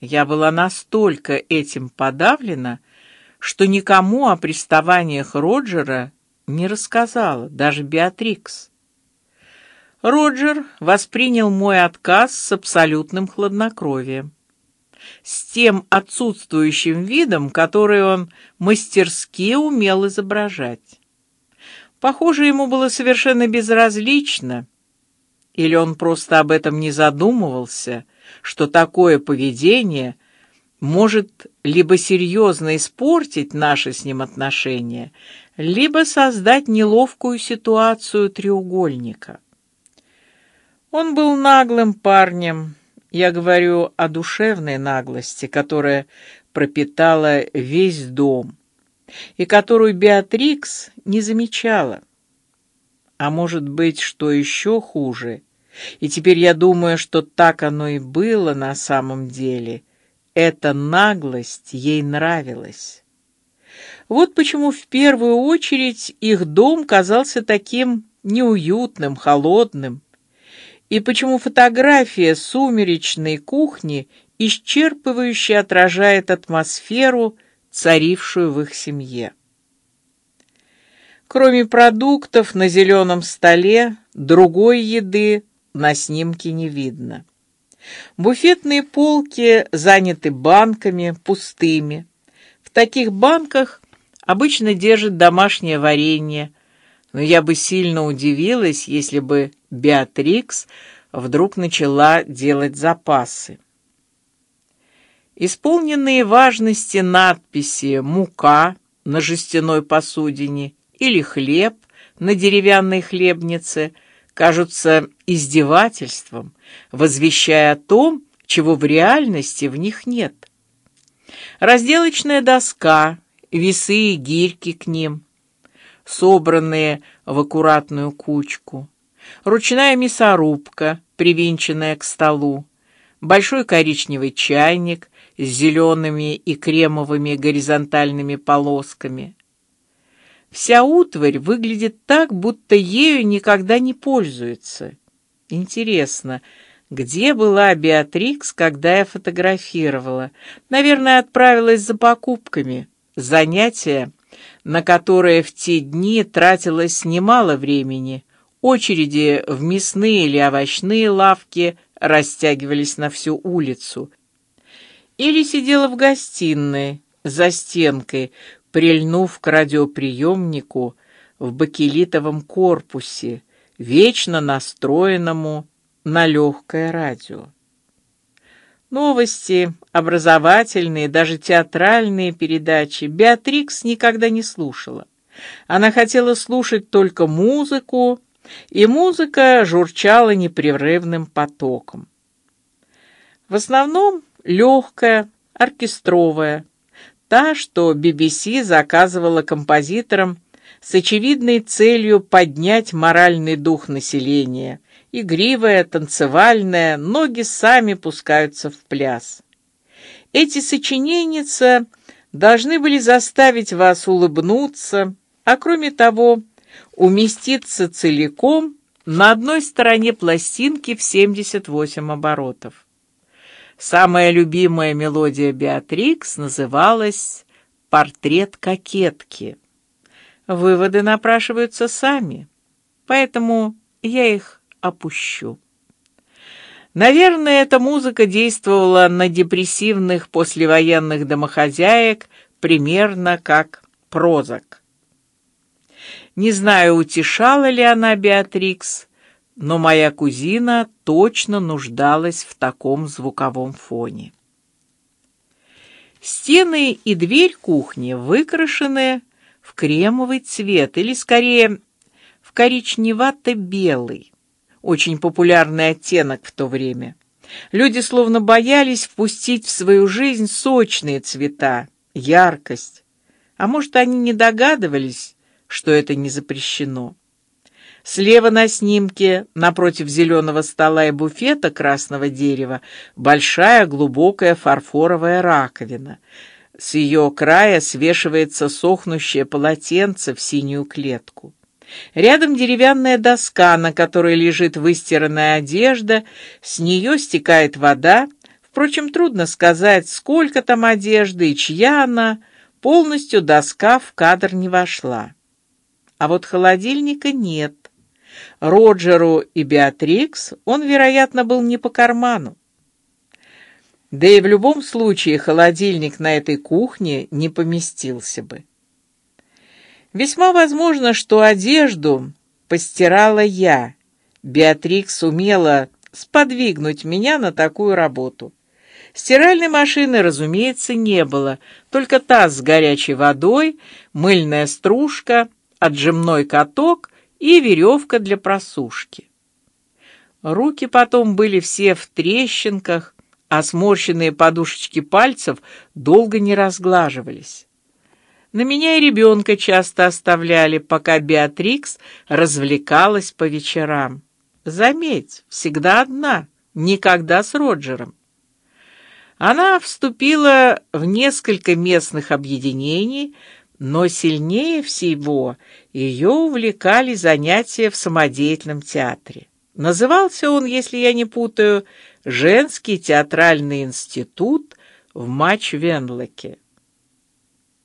Я была настолько этим подавлена, что никому о приставаниях Роджера не рассказала, даже Беатрикс. Роджер воспринял мой отказ с абсолютным хладнокровием, с тем отсутствующим видом, который он мастерски умел изображать. Похоже, ему было совершенно безразлично, или он просто об этом не задумывался, что такое поведение может либо серьезно испортить наши с ним отношения, либо создать неловкую ситуацию треугольника. Он был наглым парнем. Я говорю о душевной наглости, которая пропитала весь дом и которую Беатрикс не замечала. А может быть, что еще хуже? И теперь я думаю, что так оно и было на самом деле. Эта наглость ей нравилась. Вот почему в первую очередь их дом казался таким неуютным, холодным, и почему фотография сумеречной кухни исчерпывающе отражает атмосферу, царившую в их семье. Кроме продуктов на зеленом столе, другой еды на снимке не видно. Буфетные полки заняты банками пустыми. В таких банках обычно держат домашнее варенье, но я бы сильно удивилась, если бы Беатрикс вдруг начала делать запасы. Исполненные важности надписи «мука» на жестяной посудине или «хлеб» на деревянной хлебнице кажутся издевательством, возвещая о том, чего в реальности в них нет. Разделочная доска, весы и гирьки к ним, собранные в аккуратную кучку, ручная мясорубка, привинченная к столу, большой коричневый чайник с зелеными и кремовыми горизонтальными полосками. Вся утварь выглядит так, будто ею никогда не пользуются. Интересно, где была Беатрикс, когда я фотографировала? Наверное, отправилась за покупками. Занятие, на которое в те дни тратилось немало времени. Очереди в мясные или овощные лавки растягивались на всю улицу. Или сидела в гостиной за стенкой, прильнув к радиоприемнику в бакелитовом корпусе, вечно настроенному на легкое радио. Новости, образовательные, даже театральные передачи Беатрикс никогда не слушала. Она хотела слушать только музыку, и музыка журчала непрерывным потоком. В основном легкая, оркестровая, та, что BBC заказывала композиторам с очевидной целью поднять моральный дух населения. Игривая, танцевальная, ноги сами пускаются в пляс. Эти сочиненицы должны были заставить вас улыбнуться, а кроме того, уместиться целиком на одной стороне пластинки в 78 оборотов. Самая любимая мелодия Беатрикс называлась «Портрет кокетки». Выводы напрашиваются сами, поэтому я их опущу. Наверное, эта музыка действовала на депрессивных послевоенных домохозяек примерно как прозак. Не знаю, утешала ли она Беатрикс, но моя кузина точно нуждалась в таком звуковом фоне. Стены и дверь кухни выкрашены в кремовый цвет или скорее в коричневато-белый, очень популярный оттенок в то время. Люди словно боялись впустить в свою жизнь сочные цвета, яркость, а может, они не догадывались, что это не запрещено. Слева на снимке, напротив зеленого стола и буфета красного дерева, большая глубокая фарфоровая раковина. С ее края свешивается сохнущее полотенце в синюю клетку. Рядом деревянная доска, на которой лежит выстиранная одежда, с нее стекает вода Впрочем, трудно сказать, сколько там одежды и чья она. Полностью доска в кадр не вошла. А вот холодильника нет. Роджеру и Беатрикс он, вероятно, был не по карману. Да и в любом случае холодильник на этой кухне не поместился бы. Весьма возможно, что одежду постирала я. Беатрикс умела сподвигнуть меня на такую работу. Стиральной машины, разумеется, не было, только таз с горячей водой, мыльная стружка, отжимной каток и веревка для просушки. Руки потом были все в трещинках, а сморщенные подушечки пальцев долго не разглаживались. На меня и ребенка часто оставляли, пока Беатрикс развлекалась по вечерам. Заметь, всегда одна, никогда с Роджером. Она вступила в несколько местных объединений, но сильнее всего ее увлекали занятия в самодеятельном театре. Назывался он, если я не путаю, женский театральный институт в Матч-Венлоке.